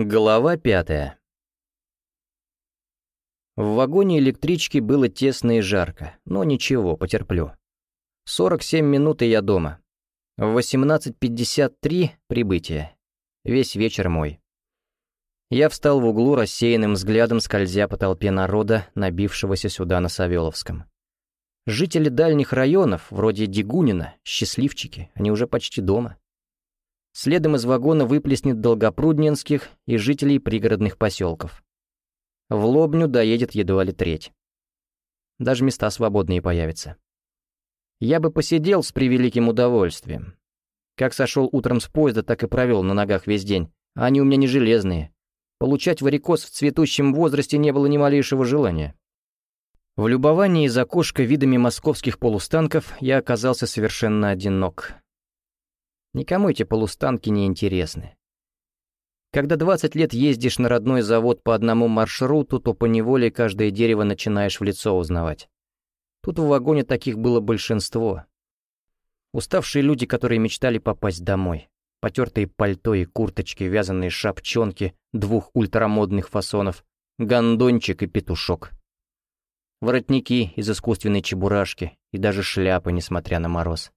Глава пятая. В вагоне электрички было тесно и жарко, но ничего, потерплю. 47 минут и я дома. В 18.53 прибытие. Весь вечер мой. Я встал в углу рассеянным взглядом, скользя по толпе народа, набившегося сюда на Савеловском. Жители дальних районов, вроде Дегунина, счастливчики, они уже почти дома. Следом из вагона выплеснет долгопрудненских и жителей пригородных поселков. В Лобню доедет едва ли треть. Даже места свободные появятся. Я бы посидел с превеликим удовольствием. Как сошел утром с поезда, так и провел на ногах весь день. А они у меня не железные. Получать варикоз в цветущем возрасте не было ни малейшего желания. В любовании из окошка видами московских полустанков я оказался совершенно одинок. Никому эти полустанки не интересны. Когда 20 лет ездишь на родной завод по одному маршруту, то поневоле каждое дерево начинаешь в лицо узнавать. Тут в вагоне таких было большинство. Уставшие люди, которые мечтали попасть домой. Потертые пальто и курточки, вязаные шапчонки двух ультрамодных фасонов, гондончик и петушок. Воротники из искусственной чебурашки и даже шляпы, несмотря на мороз.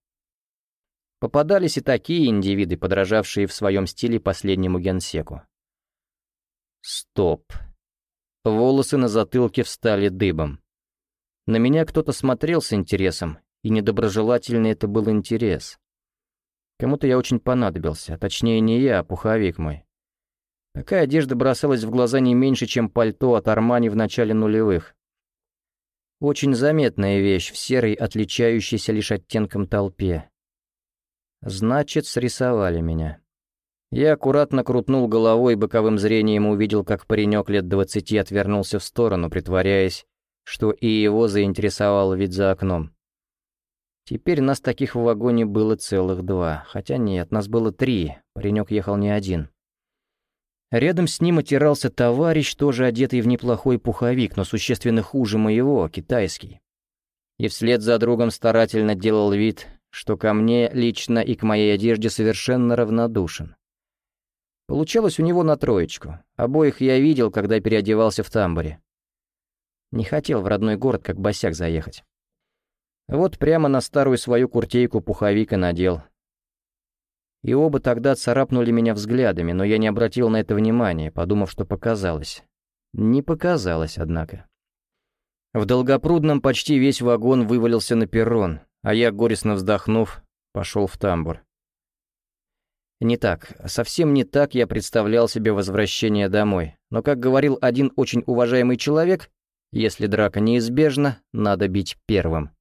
Попадались и такие индивиды, подражавшие в своем стиле последнему генсеку. Стоп. Волосы на затылке встали дыбом. На меня кто-то смотрел с интересом, и недоброжелательный это был интерес. Кому-то я очень понадобился, точнее не я, а пуховик мой. Такая одежда бросалась в глаза не меньше, чем пальто от Армани в начале нулевых. Очень заметная вещь в серой, отличающейся лишь оттенком толпе. Значит, срисовали меня. Я аккуратно крутнул головой и боковым зрением увидел, как паренек лет двадцати отвернулся в сторону, притворяясь, что и его заинтересовал вид за окном. Теперь нас таких в вагоне было целых два. Хотя нет, нас было три, паренек ехал не один. Рядом с ним отирался товарищ, тоже одетый в неплохой пуховик, но существенно хуже моего, китайский. И вслед за другом старательно делал вид, что ко мне лично и к моей одежде совершенно равнодушен. Получалось у него на троечку. Обоих я видел, когда переодевался в тамбуре. Не хотел в родной город как босяк заехать. Вот прямо на старую свою куртейку пуховика надел. И оба тогда царапнули меня взглядами, но я не обратил на это внимания, подумав, что показалось. Не показалось, однако. В Долгопрудном почти весь вагон вывалился на перрон, а я, горестно вздохнув, пошел в тамбур. Не так, совсем не так я представлял себе возвращение домой. Но, как говорил один очень уважаемый человек, если драка неизбежна, надо бить первым.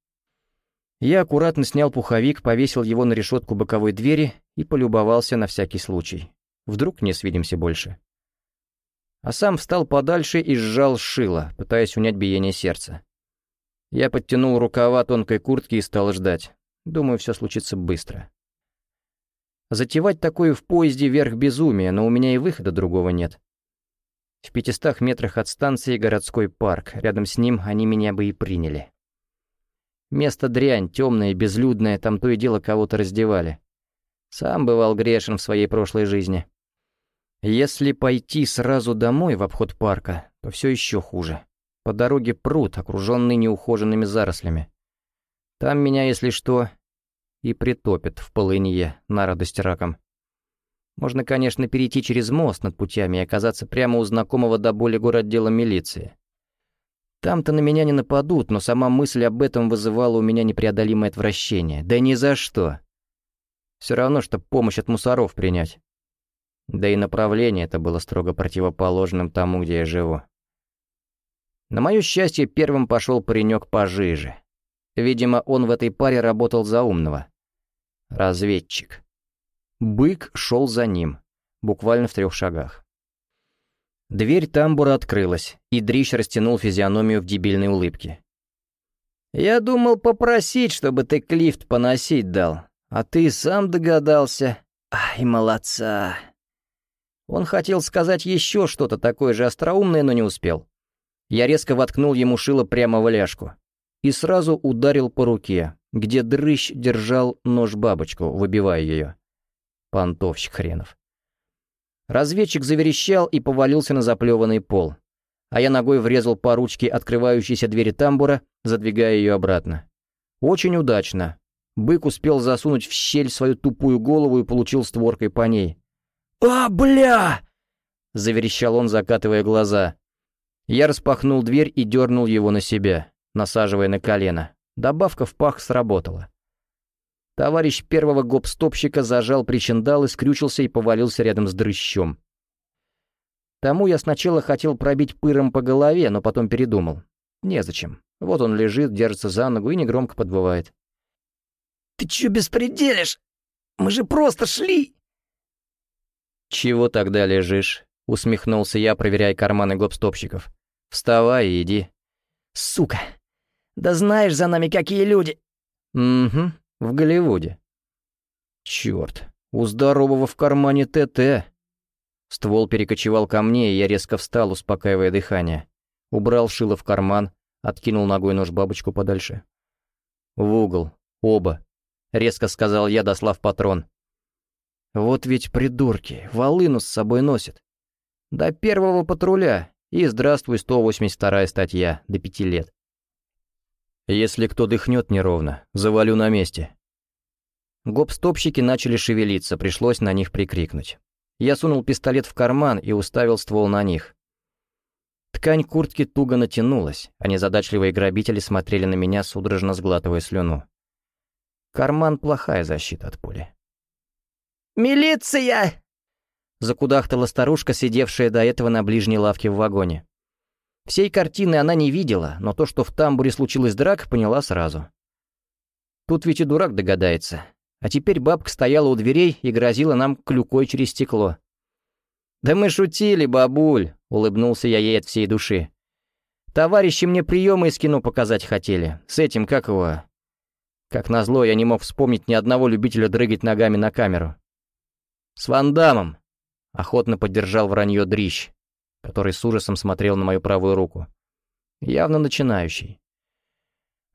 Я аккуратно снял пуховик, повесил его на решетку боковой двери и полюбовался на всякий случай. Вдруг не свидимся больше. А сам встал подальше и сжал шило, пытаясь унять биение сердца. Я подтянул рукава тонкой куртки и стал ждать. Думаю, все случится быстро. Затевать такое в поезде верх безумия, но у меня и выхода другого нет. В пятистах метрах от станции городской парк, рядом с ним они меня бы и приняли. Место дрянь, темное, безлюдное, там то и дело кого-то раздевали. Сам бывал грешен в своей прошлой жизни. Если пойти сразу домой в обход парка, то все еще хуже. По дороге пруд, окруженный неухоженными зарослями. Там меня, если что, и притопит в полынье на радость раком. Можно, конечно, перейти через мост над путями и оказаться прямо у знакомого до боли городдела милиции. Там-то на меня не нападут, но сама мысль об этом вызывала у меня непреодолимое отвращение. Да ни за что. Все равно, что помощь от мусоров принять. Да и направление это было строго противоположным тому, где я живу. На мое счастье, первым пошел паренек пожиже. Видимо, он в этой паре работал за умного. Разведчик. Бык шел за ним, буквально в трех шагах. Дверь тамбура открылась, и Дрищ растянул физиономию в дебильной улыбке. «Я думал попросить, чтобы ты клифт поносить дал, а ты сам догадался. Ай, молодца!» Он хотел сказать еще что-то такое же остроумное, но не успел. Я резко воткнул ему шило прямо в ляжку и сразу ударил по руке, где дрыщ держал нож-бабочку, выбивая ее. Понтовщик хренов. Разведчик заверещал и повалился на заплеванный пол, а я ногой врезал по ручке открывающейся двери тамбура, задвигая ее обратно. Очень удачно. Бык успел засунуть в щель свою тупую голову и получил створкой по ней. «А, бля!» — заверещал он, закатывая глаза. Я распахнул дверь и дернул его на себя, насаживая на колено. Добавка в пах сработала. Товарищ первого гоп-стопщика зажал причиндал и скрючился и повалился рядом с дрыщом. Тому я сначала хотел пробить пыром по голове, но потом передумал. Незачем. Вот он лежит, держится за ногу и негромко подбывает. «Ты чё беспределишь? Мы же просто шли!» «Чего тогда лежишь?» — усмехнулся я, проверяя карманы гопстопщиков. «Вставай и иди». «Сука! Да знаешь за нами какие люди!» «Угу, в Голливуде». «Чёрт, у здорового в кармане ТТ». Ствол перекочевал ко мне, и я резко встал, успокаивая дыхание. Убрал шило в карман, откинул ногой нож-бабочку подальше. «В угол. Оба», — резко сказал я, дослав патрон. «Вот ведь придурки, волыну с собой носят. До первого патруля, и здравствуй, 182-я статья, до пяти лет. Если кто дыхнет неровно, завалю на месте». Гоп-стопщики начали шевелиться, пришлось на них прикрикнуть. Я сунул пистолет в карман и уставил ствол на них. Ткань куртки туго натянулась, а незадачливые грабители смотрели на меня, судорожно сглатывая слюну. Карман — плохая защита от пули. «Милиция!» Закудахтала старушка, сидевшая до этого на ближней лавке в вагоне. Всей картины она не видела, но то, что в тамбуре случилась драка, поняла сразу. Тут ведь и дурак догадается. А теперь бабка стояла у дверей и грозила нам клюкой через стекло. «Да мы шутили, бабуль», — улыбнулся я ей от всей души. «Товарищи мне приемы из кино показать хотели. С этим, как его...» Как назло, я не мог вспомнить ни одного любителя дрыгать ногами на камеру. «С Ван Дамом», — охотно поддержал вранье Дрищ, который с ужасом смотрел на мою правую руку. Явно начинающий.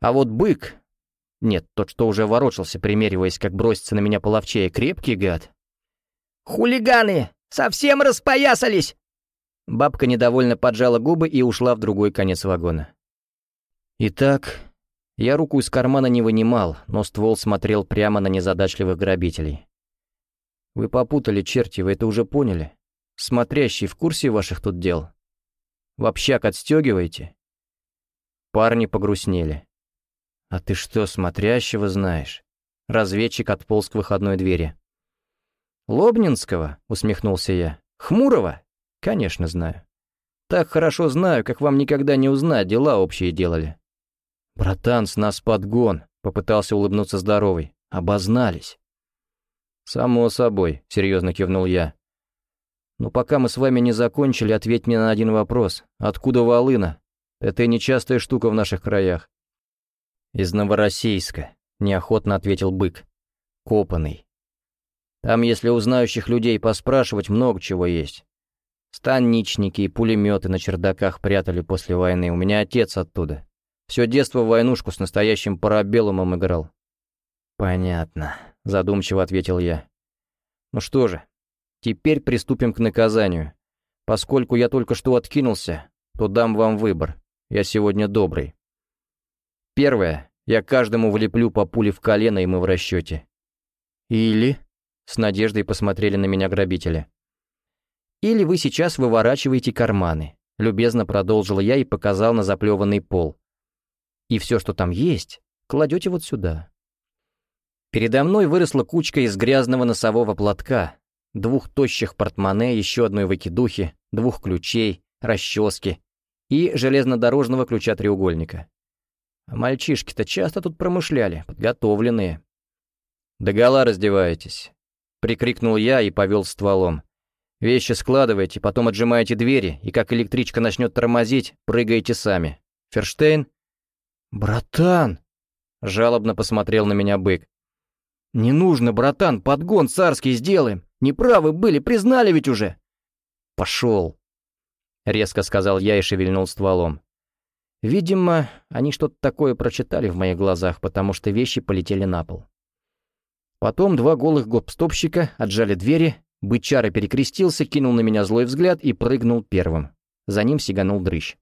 А вот бык... Нет, тот, что уже ворочался, примериваясь, как бросится на меня половчее, крепкий гад. «Хулиганы! Совсем распоясались!» Бабка недовольно поджала губы и ушла в другой конец вагона. Итак, я руку из кармана не вынимал, но ствол смотрел прямо на незадачливых грабителей. Вы попутали, черти, вы это уже поняли? Смотрящий в курсе ваших тут дел? В общак отстегиваете? Парни погрустнели. А ты что, смотрящего знаешь? Разведчик отполз к выходной двери. «Лобнинского?» — усмехнулся я. «Хмурого?» «Конечно знаю. Так хорошо знаю, как вам никогда не узнать, дела общие делали». «Братан, с нас подгон», — попытался улыбнуться здоровый. «Обознались». «Само собой», — серьезно кивнул я. «Но пока мы с вами не закончили, ответь мне на один вопрос. Откуда волына? Это нечастая штука в наших краях». «Из Новороссийска», — неохотно ответил бык. «Копанный. Там, если у знающих людей поспрашивать, много чего есть. Станничники и пулеметы на чердаках прятали после войны. У меня отец оттуда. Все детство в войнушку с настоящим парабеллумом играл». «Понятно», — задумчиво ответил я. «Ну что же, теперь приступим к наказанию. Поскольку я только что откинулся, то дам вам выбор. Я сегодня добрый. Первое. Я каждому влеплю по пуле в колено, и мы в расчете. Или... С надеждой посмотрели на меня грабители. «Или вы сейчас выворачиваете карманы», — любезно продолжил я и показал на заплеванный пол. «И все, что там есть, кладете вот сюда». Передо мной выросла кучка из грязного носового платка, двух тощих портмоне, еще одной выкидухи, двух ключей, расчески и железнодорожного ключа-треугольника. А мальчишки-то часто тут промышляли, подготовленные. «Догола раздеваетесь», Прикрикнул я и повел стволом. «Вещи складывайте, потом отжимаете двери, и как электричка начнет тормозить, прыгаете сами. Ферштейн?» «Братан!» — жалобно посмотрел на меня бык. «Не нужно, братан, подгон царский сделаем. Неправы были, признали ведь уже!» «Пошел!» — резко сказал я и шевельнул стволом. Видимо, они что-то такое прочитали в моих глазах, потому что вещи полетели на пол. Потом два голых гопстопщика отжали двери, Бычара перекрестился, кинул на меня злой взгляд и прыгнул первым. За ним сиганул дрыщ.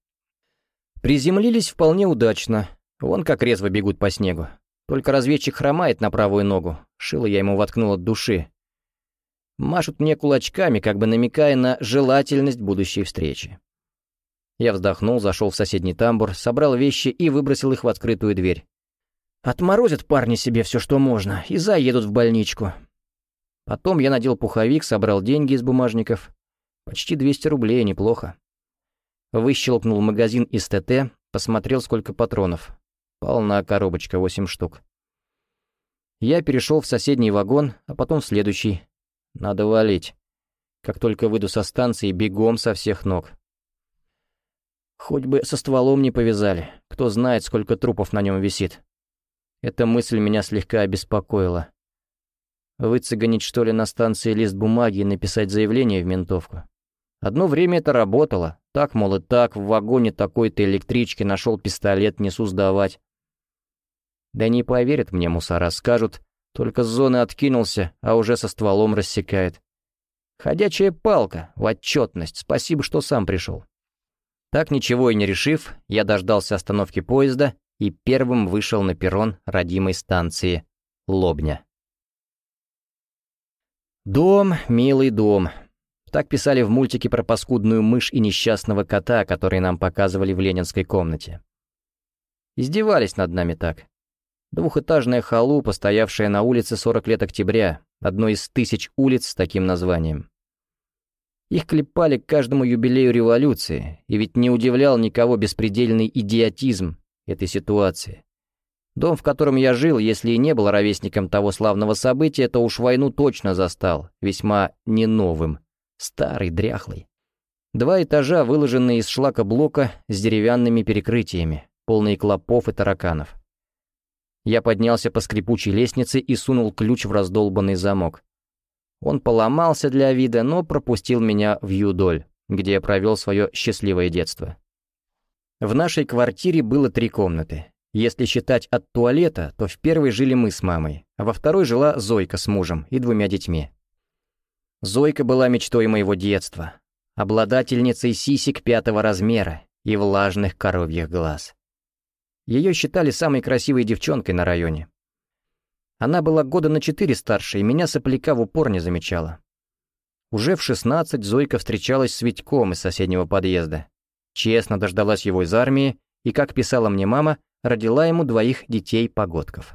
Приземлились вполне удачно. Вон как резво бегут по снегу. Только разведчик хромает на правую ногу. Шило я ему воткнул от души. Машут мне кулачками, как бы намекая на желательность будущей встречи. Я вздохнул, зашел в соседний тамбур, собрал вещи и выбросил их в открытую дверь. Отморозят парни себе все, что можно, и заедут в больничку. Потом я надел пуховик, собрал деньги из бумажников. Почти 200 рублей, неплохо. Выщелкнул магазин из ТТ, посмотрел, сколько патронов. Полна коробочка, 8 штук. Я перешел в соседний вагон, а потом в следующий. Надо валить. Как только выйду со станции, бегом со всех ног. Хоть бы со стволом не повязали. Кто знает, сколько трупов на нем висит. Эта мысль меня слегка обеспокоила. Выцеганить, что ли, на станции лист бумаги и написать заявление в ментовку. Одно время это работало. Так, мол, и так, в вагоне такой-то электрички нашел пистолет, несу сдавать. Да не поверят мне мусора, скажут, только с зоны откинулся, а уже со стволом рассекает. Ходячая палка, в отчетность, спасибо, что сам пришел. Так ничего и не решив, я дождался остановки поезда и первым вышел на перрон родимой станции Лобня. Дом, милый дом. Так писали в мультике про паскудную мышь и несчастного кота, который нам показывали в ленинской комнате. Издевались над нами так. Двухэтажная халупа, стоявшая на улице 40 лет октября, одной из тысяч улиц с таким названием. Их клепали к каждому юбилею революции, и ведь не удивлял никого беспредельный идиотизм этой ситуации. Дом, в котором я жил, если и не был ровесником того славного события, то уж войну точно застал, весьма не новым, старый, дряхлый. Два этажа, выложенные из шлакоблока с деревянными перекрытиями, полные клопов и тараканов. Я поднялся по скрипучей лестнице и сунул ключ в раздолбанный замок. Он поломался для вида, но пропустил меня в Юдоль, где я провел свое счастливое детство. В нашей квартире было три комнаты. Если считать от туалета, то в первой жили мы с мамой, а во второй жила Зойка с мужем и двумя детьми. Зойка была мечтой моего детства, обладательницей сисек пятого размера и влажных коровьих глаз. Ее считали самой красивой девчонкой на районе. Она была года на четыре старше, и меня сопляка в упор не замечала. Уже в шестнадцать Зойка встречалась с Витьком из соседнего подъезда. Честно дождалась его из армии, и, как писала мне мама, родила ему двоих детей-погодков.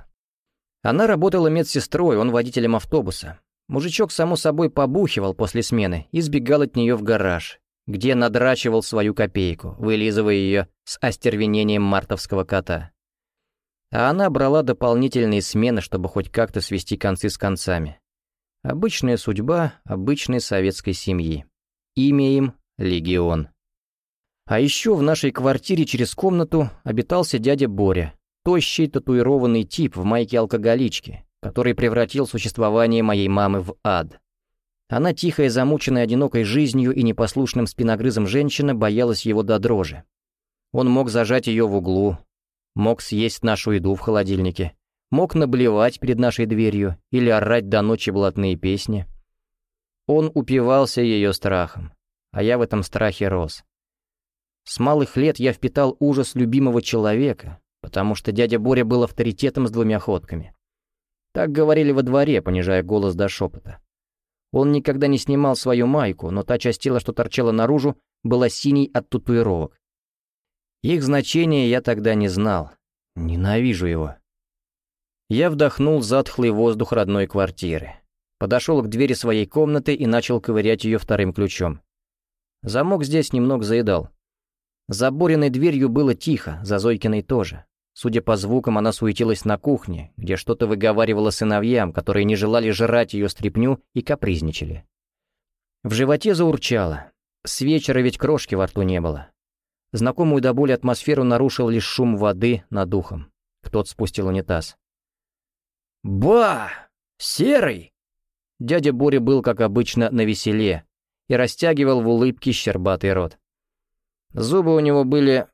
Она работала медсестрой, он водителем автобуса. Мужичок, само собой, побухивал после смены и сбегал от нее в гараж, где надрачивал свою копейку, вылизывая ее с остервенением мартовского кота. А она брала дополнительные смены, чтобы хоть как-то свести концы с концами. Обычная судьба обычной советской семьи. Имя им — Легион. А еще в нашей квартире через комнату обитался дядя Боря, тощий татуированный тип в майке алкоголички, который превратил существование моей мамы в ад. Она, тихая, замученная одинокой жизнью и непослушным спиногрызом женщина, боялась его до дрожи. Он мог зажать ее в углу, мог съесть нашу еду в холодильнике, мог наблевать перед нашей дверью или орать до ночи блатные песни. Он упивался ее страхом, а я в этом страхе рос. С малых лет я впитал ужас любимого человека, потому что дядя Боря был авторитетом с двумя ходками. Так говорили во дворе, понижая голос до шепота. Он никогда не снимал свою майку, но та часть тела, что торчала наружу, была синей от татуировок. Их значение я тогда не знал. Ненавижу его. Я вдохнул затхлый воздух родной квартиры. Подошел к двери своей комнаты и начал ковырять ее вторым ключом. Замок здесь немного заедал. За Бориной дверью было тихо, за Зойкиной тоже. Судя по звукам, она суетилась на кухне, где что-то выговаривала сыновьям, которые не желали жрать ее стряпню и капризничали. В животе заурчало. С вечера ведь крошки во рту не было. Знакомую до боли атмосферу нарушил лишь шум воды над ухом. Кто-то спустил унитаз. «Ба! Серый!» Дядя Боря был, как обычно, на веселе и растягивал в улыбке щербатый рот. Зубы у него были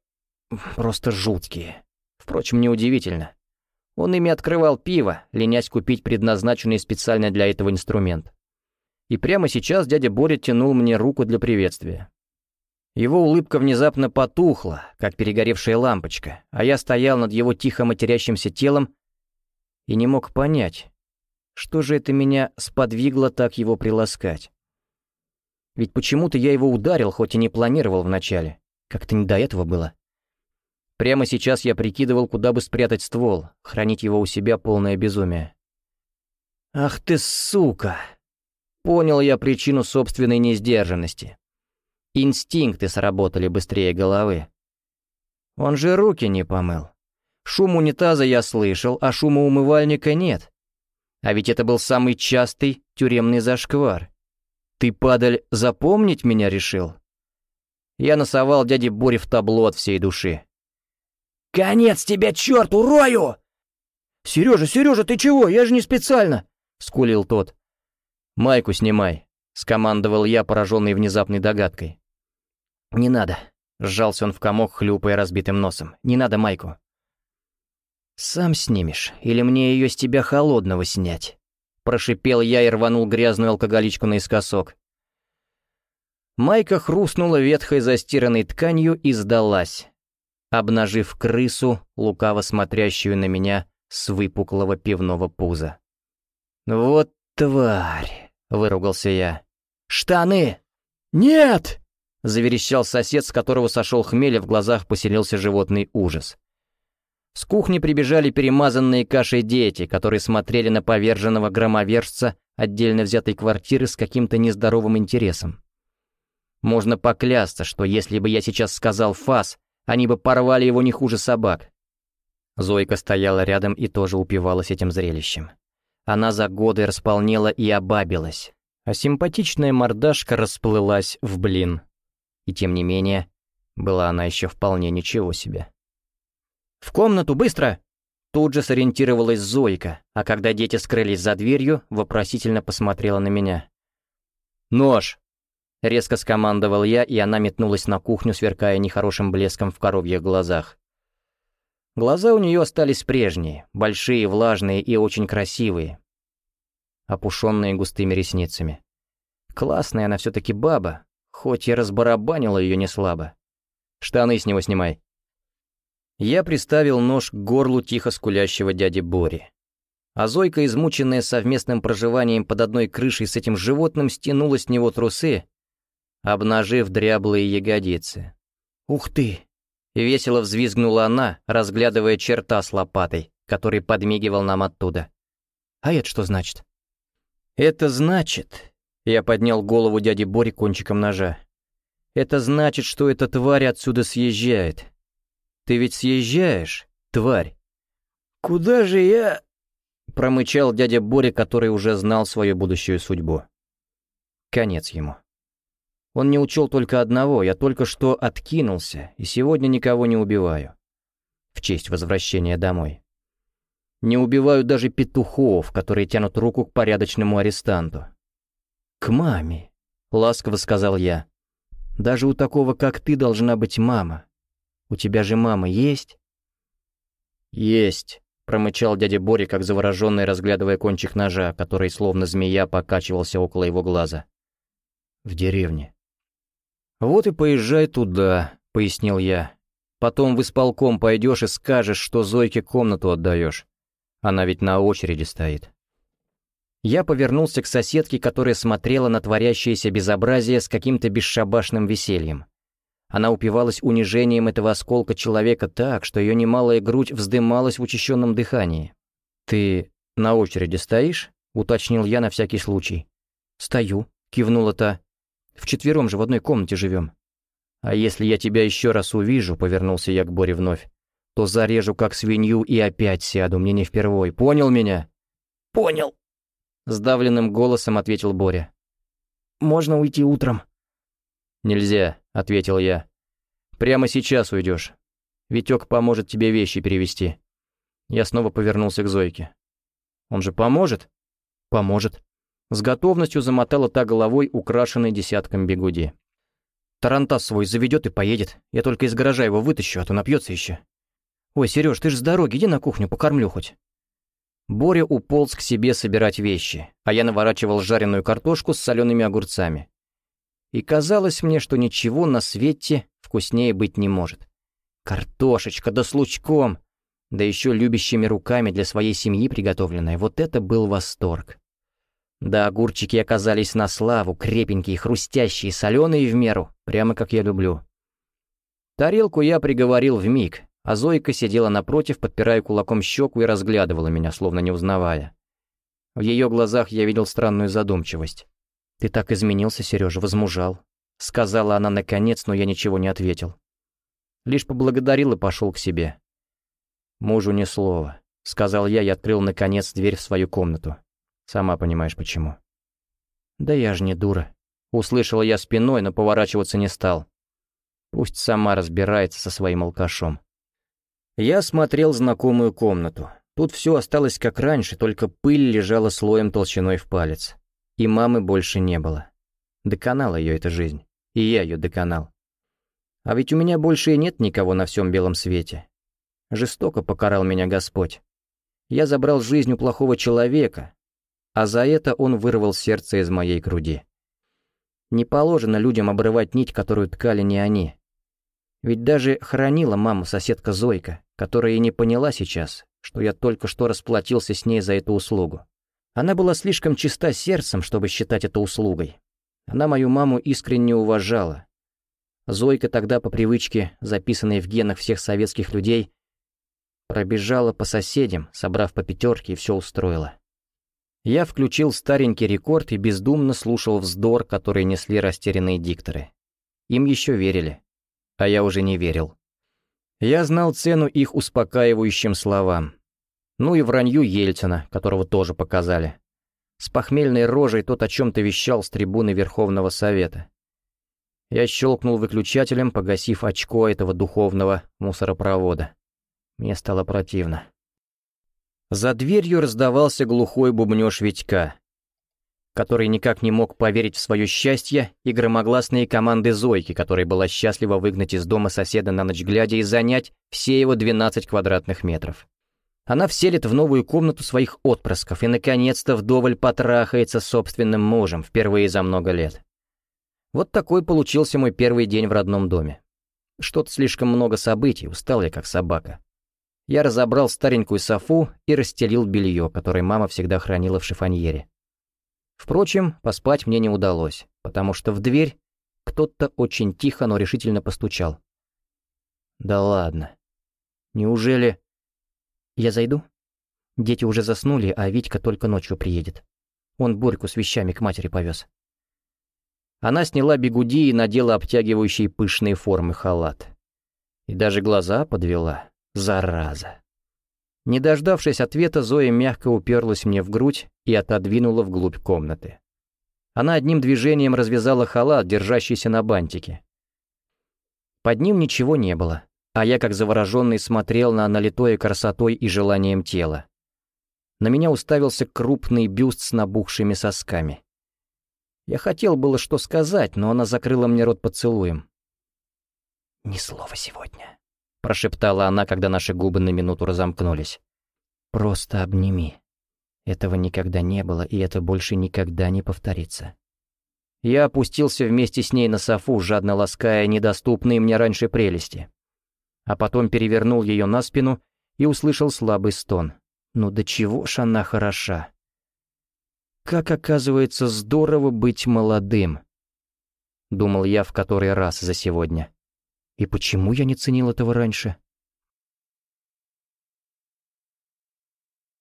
просто жуткие. Впрочем, неудивительно. Он ими открывал пиво, ленясь купить предназначенный специально для этого инструмент. И прямо сейчас дядя Боря тянул мне руку для приветствия. Его улыбка внезапно потухла, как перегоревшая лампочка, а я стоял над его тихо матерящимся телом и не мог понять, что же это меня сподвигло так его приласкать. Ведь почему-то я его ударил, хоть и не планировал вначале. Как-то не до этого было. Прямо сейчас я прикидывал, куда бы спрятать ствол, хранить его у себя полное безумие. «Ах ты сука!» Понял я причину собственной несдержанности. Инстинкты сработали быстрее головы. Он же руки не помыл. Шум унитаза я слышал, а шума умывальника нет. А ведь это был самый частый тюремный зашквар. Ты, падаль, запомнить меня решил? Я носовал дяде Боре в табло от всей души. «Конец тебе, черт, урою!» «Сережа, Сережа, ты чего? Я же не специально!» — скулил тот. «Майку снимай», — скомандовал я, пораженный внезапной догадкой. «Не надо», — сжался он в комок, хлюпая разбитым носом. «Не надо майку». «Сам снимешь, или мне ее с тебя холодного снять?» Прошипел я и рванул грязную алкоголичку наискосок. Майка хрустнула ветхой застиранной тканью и сдалась, обнажив крысу, лукаво смотрящую на меня с выпуклого пивного пуза. «Вот тварь!» — выругался я. «Штаны!» «Нет!» Заверещал сосед, с которого сошел хмель, и в глазах поселился животный ужас. С кухни прибежали перемазанные кашей дети, которые смотрели на поверженного громовержца отдельно взятой квартиры с каким-то нездоровым интересом. Можно поклясться, что если бы я сейчас сказал «фас», они бы порвали его не хуже собак. Зойка стояла рядом и тоже упивалась этим зрелищем. Она за годы располнела и обабилась, а симпатичная мордашка расплылась в блин. И тем не менее, была она еще вполне ничего себе. «В комнату, быстро!» Тут же сориентировалась Зойка, а когда дети скрылись за дверью, вопросительно посмотрела на меня. «Нож!» — резко скомандовал я, и она метнулась на кухню, сверкая нехорошим блеском в коровьих глазах. Глаза у нее остались прежние, большие, влажные и очень красивые, опушенные густыми ресницами. Классная она все-таки баба, Хоть я разбарабанила ее не слабо. Штаны с него снимай. Я приставил нож к горлу тихо скулящего дяди Бори. А Зойка, измученная совместным проживанием под одной крышей с этим животным, стянула с него трусы, обнажив дряблые ягодицы. «Ух ты!» — весело взвизгнула она, разглядывая черта с лопатой, который подмигивал нам оттуда. «А это что значит?» «Это значит, я поднял голову дяди Бори кончиком ножа. «Это значит, что эта тварь отсюда съезжает. Ты ведь съезжаешь, тварь?» «Куда же я...» — промычал дядя Боря, который уже знал свою будущую судьбу. Конец ему. Он не учел только одного, я только что откинулся, и сегодня никого не убиваю. В честь возвращения домой. Не убиваю даже петухов, которые тянут руку к порядочному арестанту. «К маме», — ласково сказал я. «Даже у такого, как ты, должна быть мама. У тебя же мама есть?» «Есть», — промычал дядя Боря, как завороженный, разглядывая кончик ножа, который, словно змея, покачивался около его глаза. «В деревне». «Вот и поезжай туда», — пояснил я. «Потом в исполком пойдешь и скажешь, что Зойке комнату отдаешь. Она ведь на очереди стоит». Я повернулся к соседке, которая смотрела на творящееся безобразие с каким-то бесшабашным весельем. Она упивалась унижением этого осколка человека так, что ее немалая грудь вздымалась в учащенном дыхании. «Ты на очереди стоишь?» — уточнил я на всякий случай. «Стою», — кивнула та. «Вчетвером же в одной комнате живем». «А если я тебя еще раз увижу», — повернулся я к Боре вновь, «то зарежу как свинью и опять сяду, мне не впервой. Понял меня?» «Понял», Сдавленным голосом ответил Боря. «Можно уйти утром?» «Нельзя», — ответил я. «Прямо сейчас уйдешь. Витек поможет тебе вещи перевести». Я снова повернулся к Зойке. «Он же поможет?» «Поможет». С готовностью замотала та головой, украшенной десятком бегуди. «Тарантас свой заведет и поедет. Я только из гаража его вытащу, а то напьется еще. Ой, Сереж, ты же с дороги, иди на кухню, покормлю хоть». Боря уполз к себе собирать вещи, а я наворачивал жареную картошку с солеными огурцами. И казалось мне, что ничего на свете вкуснее быть не может. Картошечка, да с лучком, да еще любящими руками для своей семьи приготовленная, вот это был восторг. Да, огурчики оказались на славу, крепенькие, хрустящие, соленые в меру, прямо как я люблю. Тарелку я приговорил в миг, а Зойка сидела напротив, подпирая кулаком щеку и разглядывала меня, словно не узнавая. В ее глазах я видел странную задумчивость. «Ты так изменился, Сережа, возмужал», — сказала она наконец, но я ничего не ответил. Лишь поблагодарил и пошел к себе. «Мужу ни слова», — сказал я и открыл, наконец, дверь в свою комнату. Сама понимаешь, почему. «Да я ж не дура», — услышала я спиной, но поворачиваться не стал. Пусть сама разбирается со своим алкашом. Я смотрел знакомую комнату. Тут все осталось как раньше, только пыль лежала слоем толщиной в палец. И мамы больше не было. Доконала ее эта жизнь. И я ее доконал. А ведь у меня больше и нет никого на всем белом свете. Жестоко покарал меня Господь. Я забрал жизнь у плохого человека, а за это он вырвал сердце из моей груди. Не положено людям обрывать нить, которую ткали не они. Ведь даже хранила маму соседка Зойка, которая и не поняла сейчас, что я только что расплатился с ней за эту услугу. Она была слишком чиста сердцем, чтобы считать это услугой. Она мою маму искренне уважала. Зойка тогда по привычке, записанной в генах всех советских людей, пробежала по соседям, собрав по пятерке и все устроила. Я включил старенький рекорд и бездумно слушал вздор, который несли растерянные дикторы. Им еще верили, а я уже не верил. Я знал цену их успокаивающим словам. Ну и вранью Ельцина, которого тоже показали. С похмельной рожей тот о чем-то вещал с трибуны Верховного Совета. Я щелкнул выключателем, погасив очко этого духовного мусоропровода. Мне стало противно. За дверью раздавался глухой бубнёж Витька, который никак не мог поверить в свое счастье, и громогласные команды Зойки, которая была счастлива выгнать из дома соседа на ночь глядя и занять все его 12 квадратных метров. Она вселит в новую комнату своих отпрысков и, наконец-то, вдоволь потрахается собственным мужем впервые за много лет. Вот такой получился мой первый день в родном доме. Что-то слишком много событий, устал я как собака. Я разобрал старенькую софу и расстелил белье, которое мама всегда хранила в шифоньере. Впрочем, поспать мне не удалось, потому что в дверь кто-то очень тихо, но решительно постучал. Да ладно. Неужели... Я зайду? Дети уже заснули, а Витька только ночью приедет. Он Борьку с вещами к матери повез. Она сняла бегуди и надела обтягивающий пышные формы халат. И даже глаза подвела. Зараза. Не дождавшись ответа, Зоя мягко уперлась мне в грудь и отодвинула вглубь комнаты. Она одним движением развязала халат, держащийся на бантике. Под ним ничего не было, а я как завороженный смотрел на налитое красотой и желанием тела. На меня уставился крупный бюст с набухшими сосками. Я хотел было что сказать, но она закрыла мне рот поцелуем. «Ни слова сегодня», прошептала она, когда наши губы на минуту разомкнулись. «Просто обними. Этого никогда не было, и это больше никогда не повторится». Я опустился вместе с ней на софу, жадно лаская недоступные мне раньше прелести. А потом перевернул ее на спину и услышал слабый стон. «Ну до чего ж она хороша!» «Как оказывается здорово быть молодым!» Думал я в который раз за сегодня. И почему я не ценил этого раньше?